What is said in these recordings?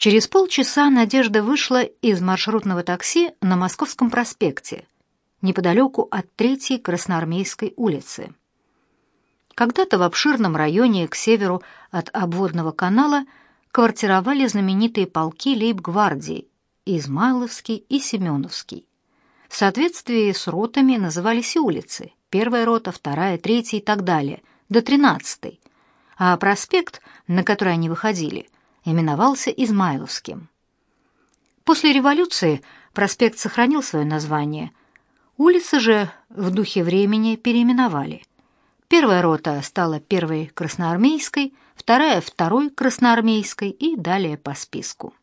Через полчаса Надежда вышла из маршрутного такси на Московском проспекте, неподалеку от Третьей Красноармейской улицы. Когда-то в обширном районе к северу от обводного канала квартировали знаменитые полки лейб-гвардии Измайловский и Семеновский. В соответствии с ротами назывались и улицы – первая рота, вторая, третья и так далее, до тринадцатой. А проспект, на который они выходили – именовался Измайловским. После революции проспект сохранил свое название. Улицы же в духе времени переименовали. Первая рота стала первой красноармейской, вторая – второй красноармейской и далее по списку.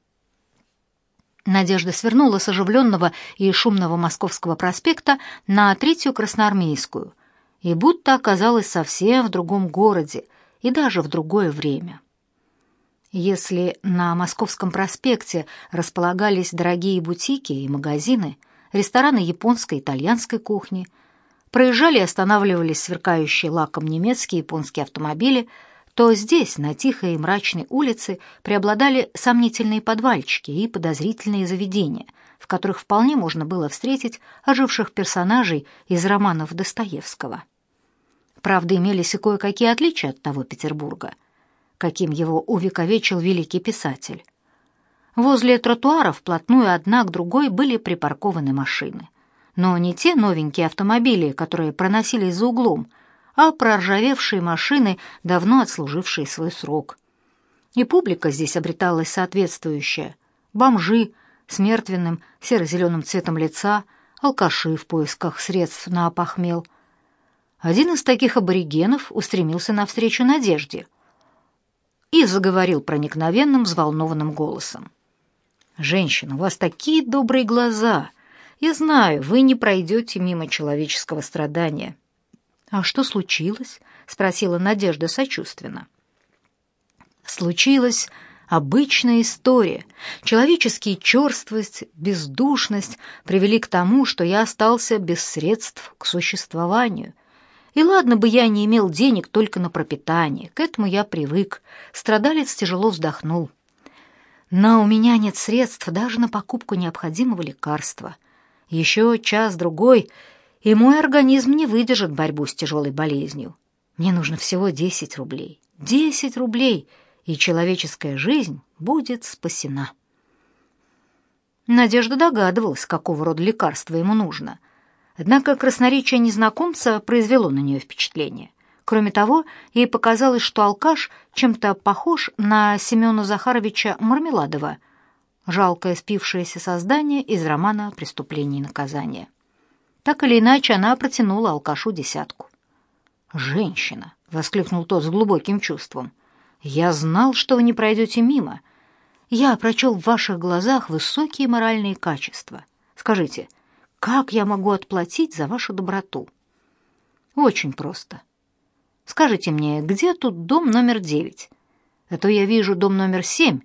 Надежда свернула с оживленного и шумного Московского проспекта на Третью Красноармейскую и будто оказалась совсем в другом городе и даже в другое время. Если на Московском проспекте располагались дорогие бутики и магазины, рестораны японской и итальянской кухни, проезжали и останавливались сверкающие лаком немецкие и японские автомобили, то здесь, на тихой и мрачной улице, преобладали сомнительные подвальчики и подозрительные заведения, в которых вполне можно было встретить оживших персонажей из романов Достоевского. Правда, имелись и кое-какие отличия от того Петербурга – каким его увековечил великий писатель. Возле тротуара вплотную одна к другой были припаркованы машины. Но не те новенькие автомобили, которые проносились за углом, а проржавевшие машины, давно отслужившие свой срок. И публика здесь обреталась соответствующая. Бомжи с мертвенным серо-зеленым цветом лица, алкаши в поисках средств на опохмел. Один из таких аборигенов устремился навстречу Надежде — и заговорил проникновенным, взволнованным голосом. «Женщина, у вас такие добрые глаза! Я знаю, вы не пройдете мимо человеческого страдания». «А что случилось?» — спросила Надежда сочувственно. «Случилось...» обычная история. Человеческие черствость, бездушность привели к тому, что я остался без средств к существованию. И ладно бы я не имел денег только на пропитание, к этому я привык. Страдалец тяжело вздохнул. Но у меня нет средств даже на покупку необходимого лекарства. Еще час-другой, и мой организм не выдержит борьбу с тяжелой болезнью. Мне нужно всего 10 рублей. 10 рублей, и человеческая жизнь будет спасена. Надежда догадывалась, какого рода лекарства ему нужно, Однако красноречие незнакомца произвело на нее впечатление. Кроме того, ей показалось, что алкаш чем-то похож на Семена Захаровича Мармеладова, жалкое спившееся создание из романа «Преступление и наказание». Так или иначе, она протянула алкашу десятку. «Женщина!» — воскликнул тот с глубоким чувством. «Я знал, что вы не пройдете мимо. Я прочел в ваших глазах высокие моральные качества. Скажите, — как я могу отплатить за вашу доброту? Очень просто. Скажите мне, где тут дом номер девять? А то я вижу дом номер семь,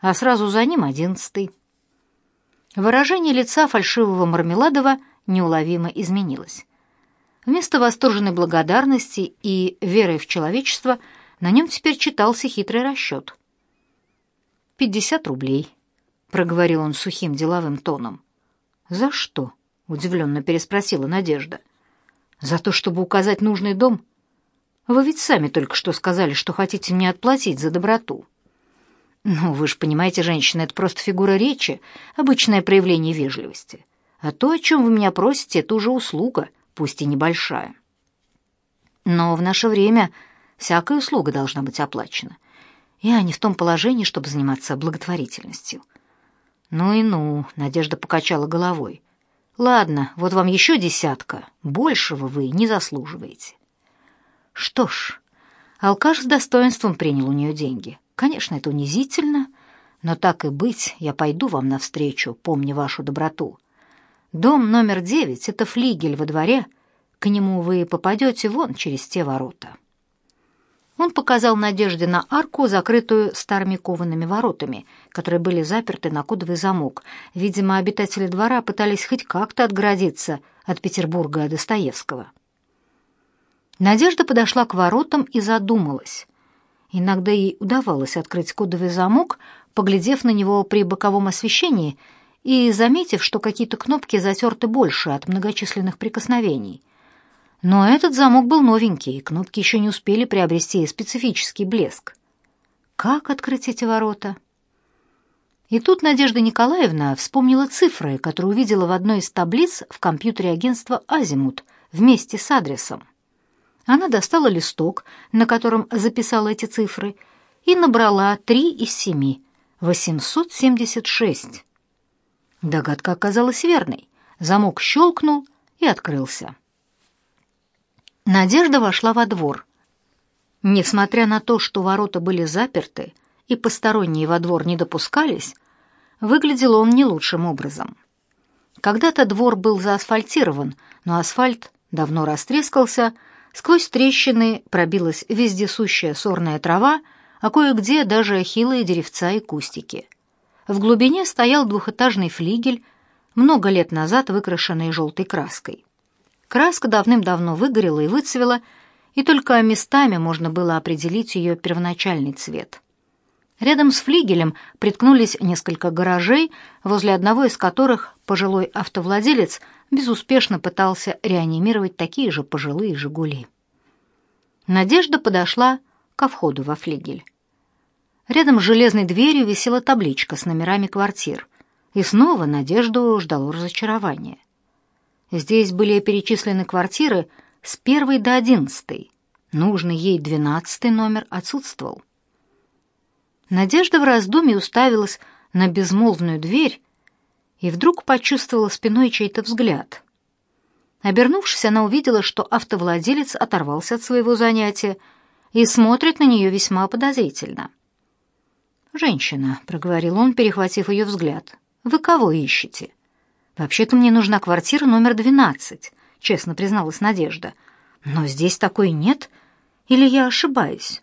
а сразу за ним одиннадцатый. Выражение лица фальшивого Мармеладова неуловимо изменилось. Вместо восторженной благодарности и веры в человечество на нем теперь читался хитрый расчет. «Пятьдесят рублей», — проговорил он сухим деловым тоном. «За что?» — удивленно переспросила Надежда. «За то, чтобы указать нужный дом? Вы ведь сами только что сказали, что хотите мне отплатить за доброту». «Ну, вы же понимаете, женщина, это просто фигура речи, обычное проявление вежливости. А то, о чем вы меня просите, это уже услуга, пусть и небольшая». «Но в наше время всякая услуга должна быть оплачена. Я не в том положении, чтобы заниматься благотворительностью». «Ну и ну», — Надежда покачала головой. Ладно, вот вам еще десятка. Большего вы не заслуживаете. Что ж, алкаш с достоинством принял у нее деньги. Конечно, это унизительно, но так и быть, я пойду вам навстречу, помни вашу доброту. Дом номер девять — это флигель во дворе, к нему вы попадете вон через те ворота». Он показал Надежде на арку, закрытую старыми коваными воротами, которые были заперты на кодовый замок. Видимо, обитатели двора пытались хоть как-то отгородиться от Петербурга и Достоевского. Надежда подошла к воротам и задумалась. Иногда ей удавалось открыть кодовый замок, поглядев на него при боковом освещении и заметив, что какие-то кнопки затерты больше от многочисленных прикосновений. Но этот замок был новенький, и кнопки еще не успели приобрести специфический блеск. Как открыть эти ворота? И тут Надежда Николаевна вспомнила цифры, которые увидела в одной из таблиц в компьютере агентства «Азимут» вместе с адресом. Она достала листок, на котором записала эти цифры, и набрала 3 из 7 — 876. Догадка оказалась верной. Замок щелкнул и открылся. Надежда вошла во двор. Несмотря на то, что ворота были заперты и посторонние во двор не допускались, выглядел он не лучшим образом. Когда-то двор был заасфальтирован, но асфальт давно растрескался, сквозь трещины пробилась вездесущая сорная трава, а кое-где даже хилые деревца и кустики. В глубине стоял двухэтажный флигель, много лет назад выкрашенный желтой краской. Краска давным-давно выгорела и выцвела, и только местами можно было определить ее первоначальный цвет. Рядом с флигелем приткнулись несколько гаражей, возле одного из которых пожилой автовладелец безуспешно пытался реанимировать такие же пожилые «Жигули». Надежда подошла ко входу во флигель. Рядом с железной дверью висела табличка с номерами квартир, и снова Надежду ждало разочарование. Здесь были перечислены квартиры с первой до одиннадцатой. Нужный ей двенадцатый номер отсутствовал. Надежда в раздумье уставилась на безмолвную дверь и вдруг почувствовала спиной чей-то взгляд. Обернувшись, она увидела, что автовладелец оторвался от своего занятия и смотрит на нее весьма подозрительно. «Женщина», — проговорил он, перехватив ее взгляд, — «вы кого ищете?» «Вообще-то мне нужна квартира номер 12», — честно призналась Надежда. «Но здесь такой нет? Или я ошибаюсь?»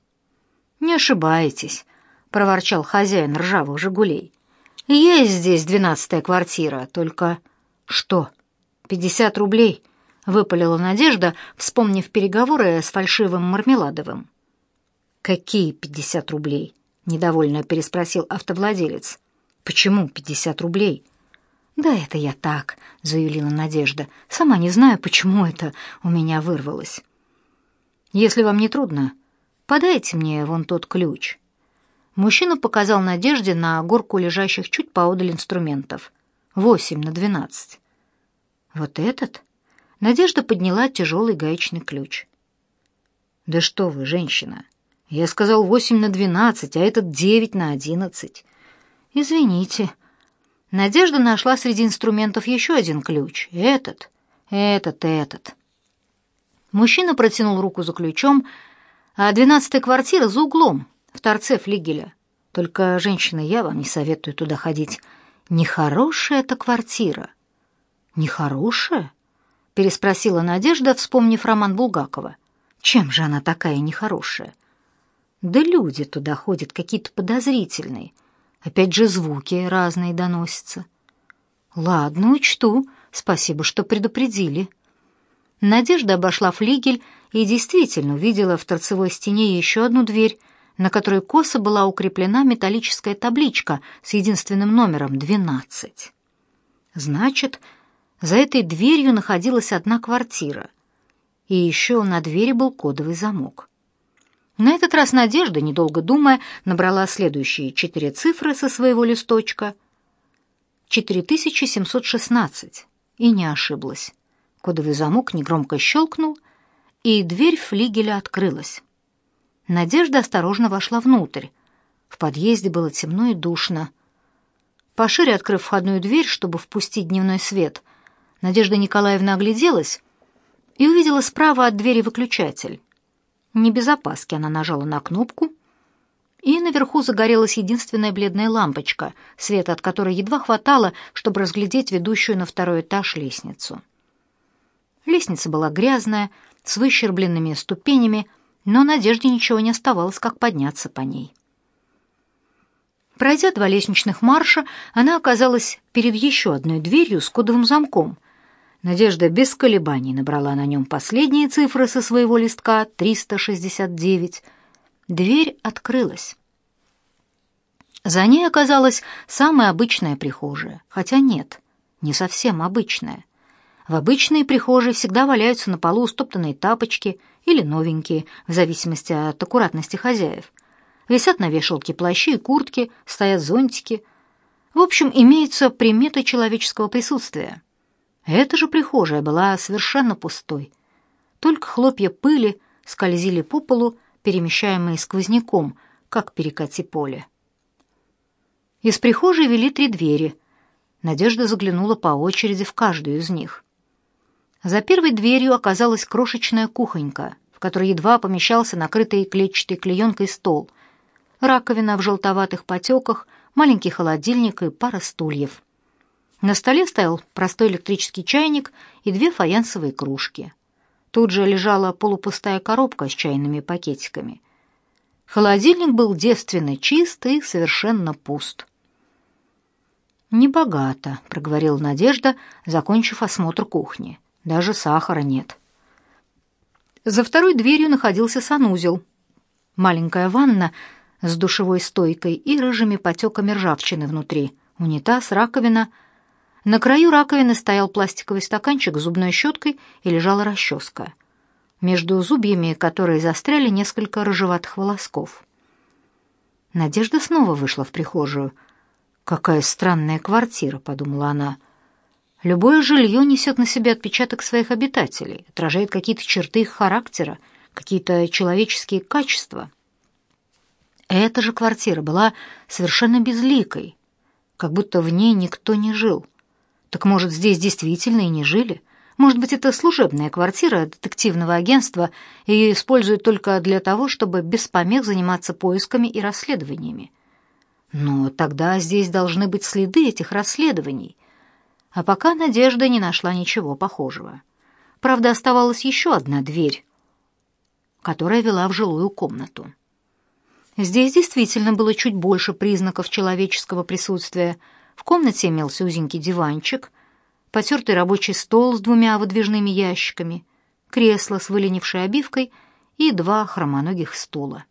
«Не ошибаетесь», — проворчал хозяин ржавых «Жигулей». «Есть здесь двенадцатая квартира, только...» «Что?» «Пятьдесят рублей», — выпалила Надежда, вспомнив переговоры с фальшивым Мармеладовым. «Какие пятьдесят рублей?» — недовольно переспросил автовладелец. «Почему пятьдесят рублей?» Да, это я так, заявила Надежда. Сама не знаю, почему это у меня вырвалось. Если вам не трудно, подайте мне вон тот ключ. Мужчина показал Надежде на горку лежащих чуть поодаль инструментов. Восемь на двенадцать. Вот этот? Надежда подняла тяжелый гаечный ключ. Да что вы, женщина? Я сказал восемь на двенадцать, а этот девять на одиннадцать. Извините, Надежда нашла среди инструментов еще один ключ. Этот, этот, этот. Мужчина протянул руку за ключом, а двенадцатая квартира за углом, в торце флигеля. Только, женщина, я вам не советую туда ходить. Нехорошая эта квартира. Нехорошая? Переспросила Надежда, вспомнив роман Булгакова. Чем же она такая нехорошая? Да люди туда ходят какие-то подозрительные. Опять же звуки разные доносятся. Ладно, учту. Спасибо, что предупредили. Надежда обошла флигель и действительно увидела в торцевой стене еще одну дверь, на которой косо была укреплена металлическая табличка с единственным номером 12. Значит, за этой дверью находилась одна квартира. И еще на двери был кодовый замок. На этот раз Надежда, недолго думая, набрала следующие четыре цифры со своего листочка. 4716. И не ошиблась. Кодовый замок негромко щелкнул, и дверь флигеля открылась. Надежда осторожно вошла внутрь. В подъезде было темно и душно. Пошире открыв входную дверь, чтобы впустить дневной свет, Надежда Николаевна огляделась и увидела справа от двери выключатель небезопаски она нажала на кнопку, и наверху загорелась единственная бледная лампочка, света от которой едва хватало, чтобы разглядеть ведущую на второй этаж лестницу. Лестница была грязная, с выщербленными ступенями, но Надежде ничего не оставалось, как подняться по ней. Пройдя два лестничных марша, она оказалась перед еще одной дверью с кодовым замком, Надежда без колебаний набрала на нем последние цифры со своего листка — 369. Дверь открылась. За ней оказалась самая обычная прихожая, хотя нет, не совсем обычная. В обычной прихожей всегда валяются на полу стоптанные тапочки или новенькие, в зависимости от аккуратности хозяев. Висят на вешалке плащи и куртки, стоят зонтики. В общем, имеются приметы человеческого присутствия — эта же прихожая была совершенно пустой. Только хлопья пыли скользили по полу, перемещаемые сквозняком, как перекати поле. Из прихожей вели три двери. Надежда заглянула по очереди в каждую из них. За первой дверью оказалась крошечная кухонька, в которой едва помещался накрытый клетчатой клеенкой стол, раковина в желтоватых потеках, маленький холодильник и пара стульев — на столе стоял простой электрический чайник и две фаянсовые кружки. Тут же лежала полупустая коробка с чайными пакетиками. Холодильник был девственно чист и совершенно пуст. «Небогато», — проговорила Надежда, закончив осмотр кухни. «Даже сахара нет». За второй дверью находился санузел. Маленькая ванна с душевой стойкой и рыжими потеками ржавчины внутри, унитаз, раковина — на краю раковины стоял пластиковый стаканчик с зубной щеткой и лежала расческа. Между зубьями, которые застряли, несколько рыжеватых волосков. Надежда снова вышла в прихожую. «Какая странная квартира», — подумала она. «Любое жилье несет на себе отпечаток своих обитателей, отражает какие-то черты их характера, какие-то человеческие качества». Эта же квартира была совершенно безликой, как будто в ней никто не жил. Так может, здесь действительно и не жили? Может быть, это служебная квартира детективного агентства, и ее используют только для того, чтобы без помех заниматься поисками и расследованиями. Но тогда здесь должны быть следы этих расследований. А пока Надежда не нашла ничего похожего. Правда, оставалась еще одна дверь, которая вела в жилую комнату. Здесь действительно было чуть больше признаков человеческого присутствия – в комнате имелся узенький диванчик, потертый рабочий стол с двумя выдвижными ящиками, кресло с выленившей обивкой и два хромоногих стула.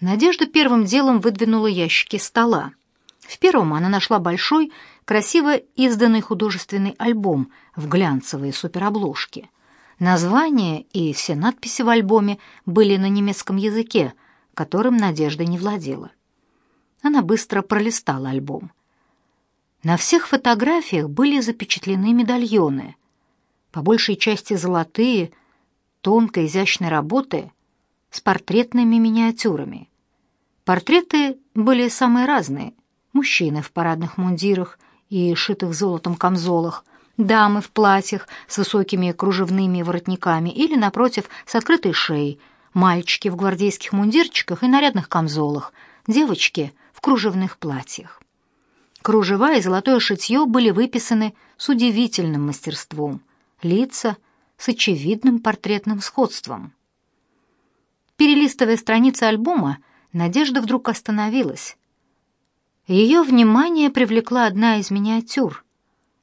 Надежда первым делом выдвинула ящики стола. В первом она нашла большой, красиво изданный художественный альбом в глянцевые суперобложки. Название и все надписи в альбоме были на немецком языке, которым Надежда не владела. Она быстро пролистала альбом. На всех фотографиях были запечатлены медальоны, по большей части золотые, тонкой изящной работы, с портретными миниатюрами. Портреты были самые разные. Мужчины в парадных мундирах и шитых золотом камзолах, дамы в платьях с высокими кружевными воротниками или, напротив, с открытой шеей, мальчики в гвардейских мундирчиках и нарядных камзолах, девочки в кружевных платьях. Кружева и золотое шитье были выписаны с удивительным мастерством, лица с очевидным портретным сходством. Перелистывая страницы альбома, Надежда вдруг остановилась. Ее внимание привлекла одна из миниатюр.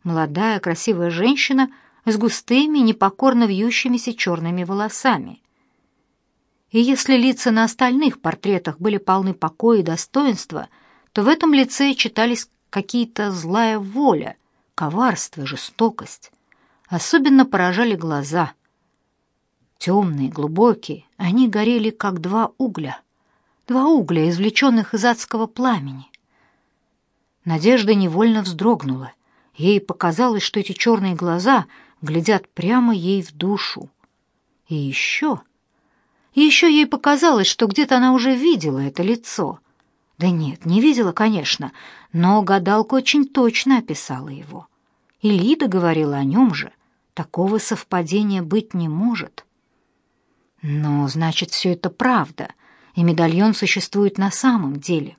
Молодая красивая женщина с густыми, непокорно вьющимися черными волосами. И если лица на остальных портретах были полны покоя и достоинства, то в этом лице читались какие-то злая воля, коварство, жестокость. Особенно поражали глаза. Темные, глубокие, они горели, как два угля. Два угля, извлеченных из адского пламени. Надежда невольно вздрогнула. Ей показалось, что эти черные глаза глядят прямо ей в душу. И еще... И еще ей показалось, что где-то она уже видела это лицо — да нет, не видела, конечно, но гадалка очень точно описала его. И Лида говорила о нем же. Такого совпадения быть не может. Но, значит, все это правда, и медальон существует на самом деле.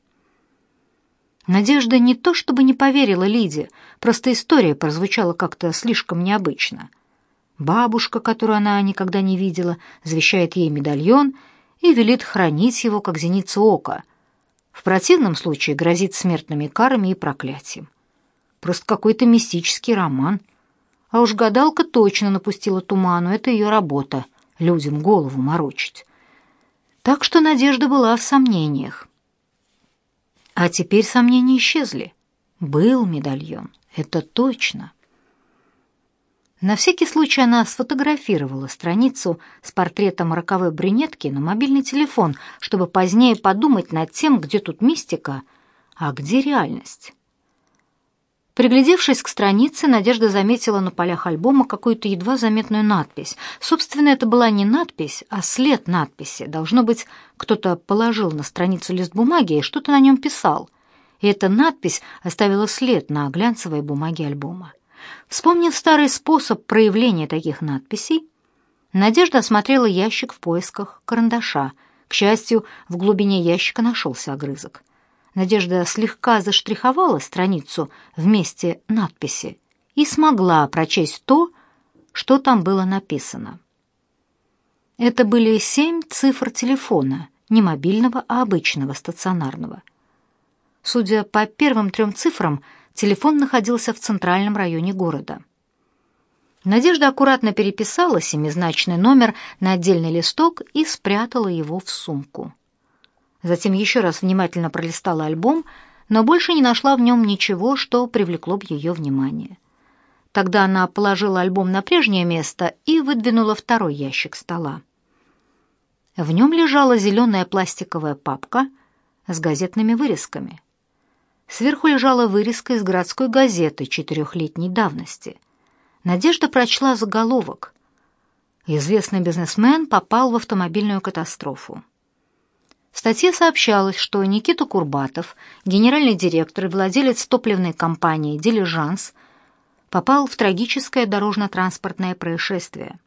Надежда не то чтобы не поверила Лиде, просто история прозвучала как-то слишком необычно. Бабушка, которую она никогда не видела, завещает ей медальон и велит хранить его, как зеницу ока — в противном случае грозит смертными карами и проклятием. Просто какой-то мистический роман. А уж гадалка точно напустила туману, это ее работа — людям голову морочить. Так что надежда была в сомнениях. А теперь сомнения исчезли. Был медальон, это точно. На всякий случай она сфотографировала страницу с портретом роковой брюнетки на мобильный телефон, чтобы позднее подумать над тем, где тут мистика, а где реальность. Приглядевшись к странице, Надежда заметила на полях альбома какую-то едва заметную надпись. Собственно, это была не надпись, а след надписи. Должно быть, кто-то положил на страницу лист бумаги и что-то на нем писал. И эта надпись оставила след на глянцевой бумаге альбома. Вспомнив старый способ проявления таких надписей, Надежда осмотрела ящик в поисках карандаша. К счастью, в глубине ящика нашелся огрызок. Надежда слегка заштриховала страницу вместе надписи и смогла прочесть то, что там было написано. Это были семь цифр телефона, не мобильного, а обычного, стационарного. Судя по первым трем цифрам, Телефон находился в центральном районе города. Надежда аккуратно переписала семизначный номер на отдельный листок и спрятала его в сумку. Затем еще раз внимательно пролистала альбом, но больше не нашла в нем ничего, что привлекло бы ее внимание. Тогда она положила альбом на прежнее место и выдвинула второй ящик стола. В нем лежала зеленая пластиковая папка с газетными вырезками — Сверху лежала вырезка из городской газеты четырехлетней давности. Надежда прочла заголовок. Известный бизнесмен попал в автомобильную катастрофу. В статье сообщалось, что Никита Курбатов, генеральный директор и владелец топливной компании «Дилижанс», попал в трагическое дорожно-транспортное происшествие.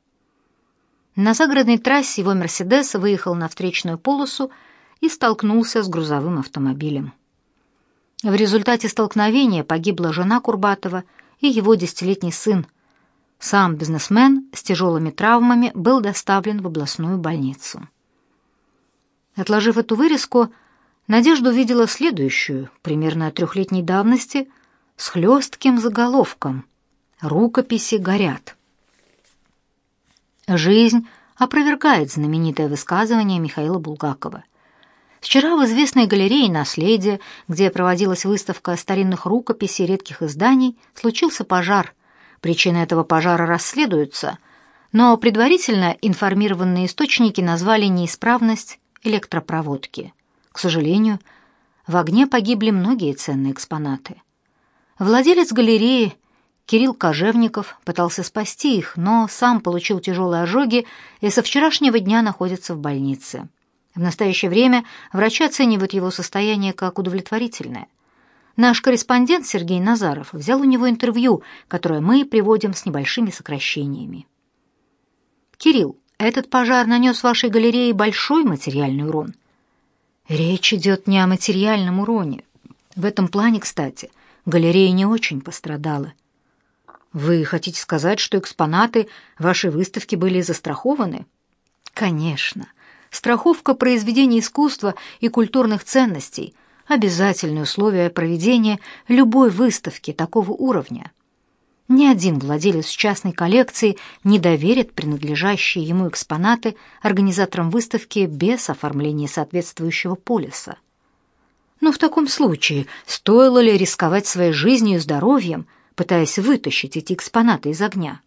На загородной трассе его «Мерседес» выехал на встречную полосу и столкнулся с грузовым автомобилем. В результате столкновения погибла жена Курбатова и его десятилетний сын. Сам бизнесмен с тяжелыми травмами был доставлен в областную больницу. Отложив эту вырезку, Надежда увидела следующую, примерно трехлетней давности, с хлестким заголовком «Рукописи горят». Жизнь опровергает знаменитое высказывание Михаила Булгакова. Вчера в известной галерее «Наследие», где проводилась выставка старинных рукописей редких изданий, случился пожар. Причины этого пожара расследуются, но предварительно информированные источники назвали неисправность электропроводки. К сожалению, в огне погибли многие ценные экспонаты. Владелец галереи Кирилл Кожевников пытался спасти их, но сам получил тяжелые ожоги и со вчерашнего дня находится в больнице. В настоящее время врачи оценивают его состояние как удовлетворительное. Наш корреспондент Сергей Назаров взял у него интервью, которое мы приводим с небольшими сокращениями. «Кирилл, этот пожар нанес вашей галерее большой материальный урон». Речь идет не о материальном уроне. В этом плане, кстати, галерея не очень пострадала. Вы хотите сказать, что экспонаты вашей выставки были застрахованы? Конечно страховка произведений искусства и культурных ценностей – обязательное условие проведения любой выставки такого уровня. Ни один владелец частной коллекции не доверит принадлежащие ему экспонаты организаторам выставки без оформления соответствующего полиса. Но в таком случае стоило ли рисковать своей жизнью и здоровьем, пытаясь вытащить эти экспонаты из огня?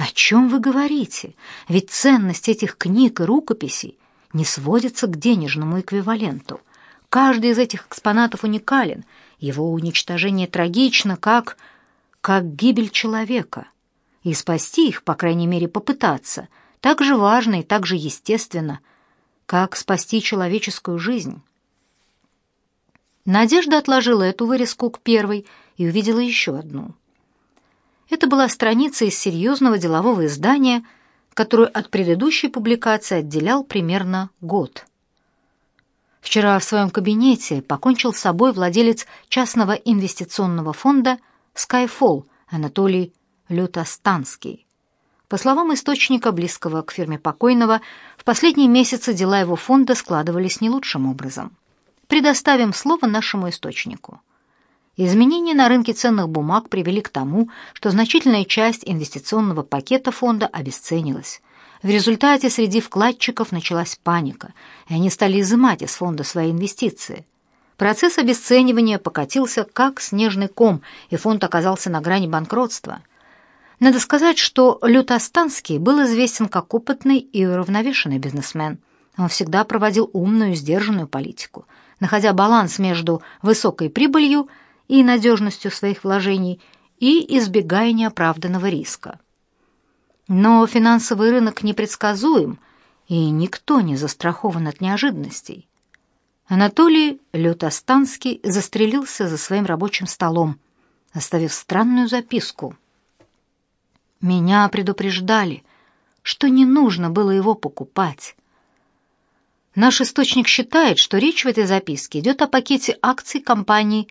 О чем вы говорите? Ведь ценность этих книг и рукописей не сводится к денежному эквиваленту. Каждый из этих экспонатов уникален. Его уничтожение трагично, как... как гибель человека. И спасти их, по крайней мере, попытаться, так же важно и так же естественно, как спасти человеческую жизнь. Надежда отложила эту вырезку к первой и увидела еще одну — это была страница из серьезного делового издания, которую от предыдущей публикации отделял примерно год. Вчера в своем кабинете покончил с собой владелец частного инвестиционного фонда Skyfall Анатолий Лютостанский. По словам источника, близкого к фирме покойного, в последние месяцы дела его фонда складывались не лучшим образом. Предоставим слово нашему источнику. Изменения на рынке ценных бумаг привели к тому, что значительная часть инвестиционного пакета фонда обесценилась. В результате среди вкладчиков началась паника, и они стали изымать из фонда свои инвестиции. Процесс обесценивания покатился как снежный ком, и фонд оказался на грани банкротства. Надо сказать, что Лютостанский был известен как опытный и уравновешенный бизнесмен. Он всегда проводил умную, сдержанную политику, находя баланс между высокой прибылью и и надежностью своих вложений и избегая неоправданного риска. Но финансовый рынок непредсказуем, и никто не застрахован от неожиданностей. Анатолий Лютостанский застрелился за своим рабочим столом, оставив странную записку. «Меня предупреждали, что не нужно было его покупать». Наш источник считает, что речь в этой записке идет о пакете акций компании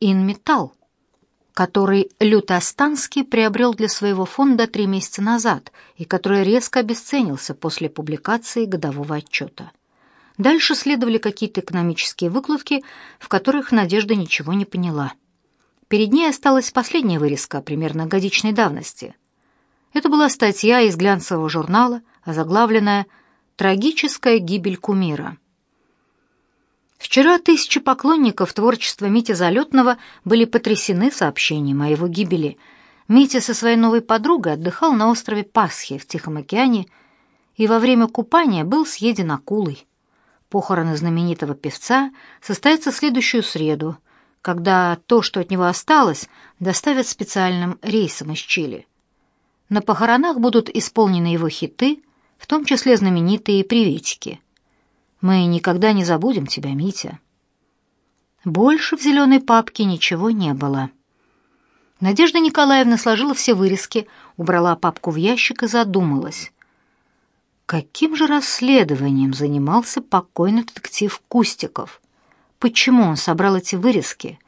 Инметал, который Лютостанский приобрел для своего фонда три месяца назад и который резко обесценился после публикации годового отчета. Дальше следовали какие-то экономические выкладки, в которых Надежда ничего не поняла. Перед ней осталась последняя вырезка примерно годичной давности. Это была статья из глянцевого журнала, озаглавленная «Трагическая гибель кумира». Вчера тысячи поклонников творчества Мити Залетного были потрясены сообщением о его гибели. Митя со своей новой подругой отдыхал на острове Пасхи в Тихом океане и во время купания был съеден акулой. Похороны знаменитого певца состоятся в следующую среду, когда то, что от него осталось, доставят специальным рейсом из Чили. На похоронах будут исполнены его хиты, в том числе знаменитые «Приветики». Мы никогда не забудем тебя, Митя. Больше в зеленой папке ничего не было. Надежда Николаевна сложила все вырезки, убрала папку в ящик и задумалась. Каким же расследованием занимался покойный детектив Кустиков? Почему он собрал эти вырезки?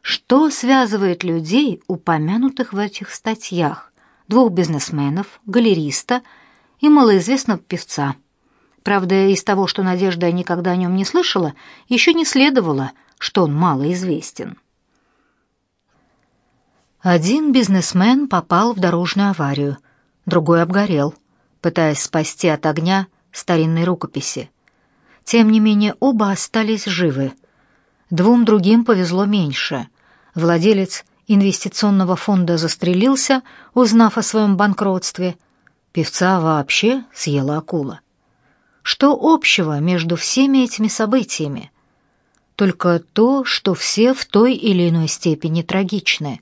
Что связывает людей, упомянутых в этих статьях? Двух бизнесменов, галериста и малоизвестного певца – Правда, из того, что Надежда никогда о нем не слышала, еще не следовало, что он малоизвестен. Один бизнесмен попал в дорожную аварию, другой обгорел, пытаясь спасти от огня старинной рукописи. Тем не менее, оба остались живы. Двум другим повезло меньше. Владелец инвестиционного фонда застрелился, узнав о своем банкротстве. Певца вообще съела акула. Что общего между всеми этими событиями? Только то, что все в той или иной степени трагичны.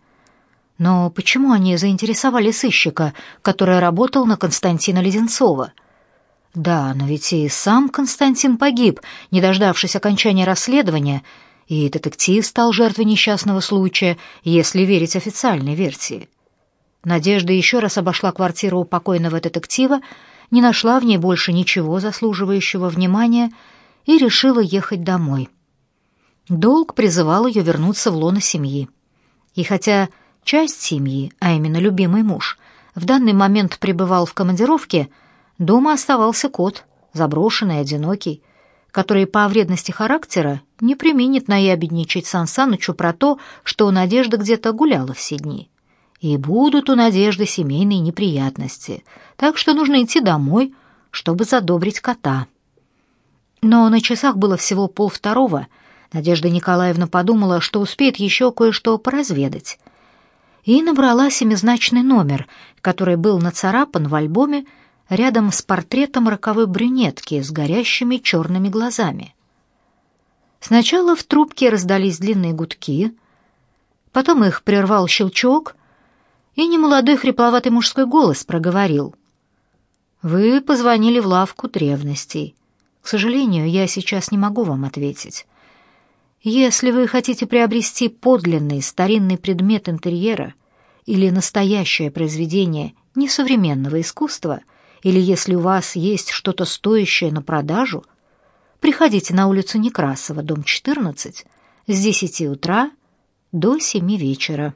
Но почему они заинтересовали сыщика, который работал на Константина Леденцова? Да, но ведь и сам Константин погиб, не дождавшись окончания расследования, и детектив стал жертвой несчастного случая, если верить официальной версии. Надежда еще раз обошла квартиру у покойного детектива не нашла в ней больше ничего заслуживающего внимания и решила ехать домой. Долг призывал ее вернуться в лоно семьи. И хотя часть семьи, а именно любимый муж, в данный момент пребывал в командировке, дома оставался кот, заброшенный, одинокий, который по вредности характера не применит наябедничать Сансанычу про то, что Надежда где-то гуляла все дни и будут у Надежды семейные неприятности, так что нужно идти домой, чтобы задобрить кота. Но на часах было всего полвторого. Надежда Николаевна подумала, что успеет еще кое-что поразведать. И набрала семизначный номер, который был нацарапан в альбоме рядом с портретом роковой брюнетки с горящими черными глазами. Сначала в трубке раздались длинные гудки, потом их прервал щелчок — и немолодой хрипловатый мужской голос проговорил. «Вы позвонили в лавку древностей. К сожалению, я сейчас не могу вам ответить. Если вы хотите приобрести подлинный старинный предмет интерьера или настоящее произведение несовременного искусства, или если у вас есть что-то стоящее на продажу, приходите на улицу Некрасова, дом 14, с 10 утра до 7 вечера».